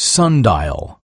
Sundial.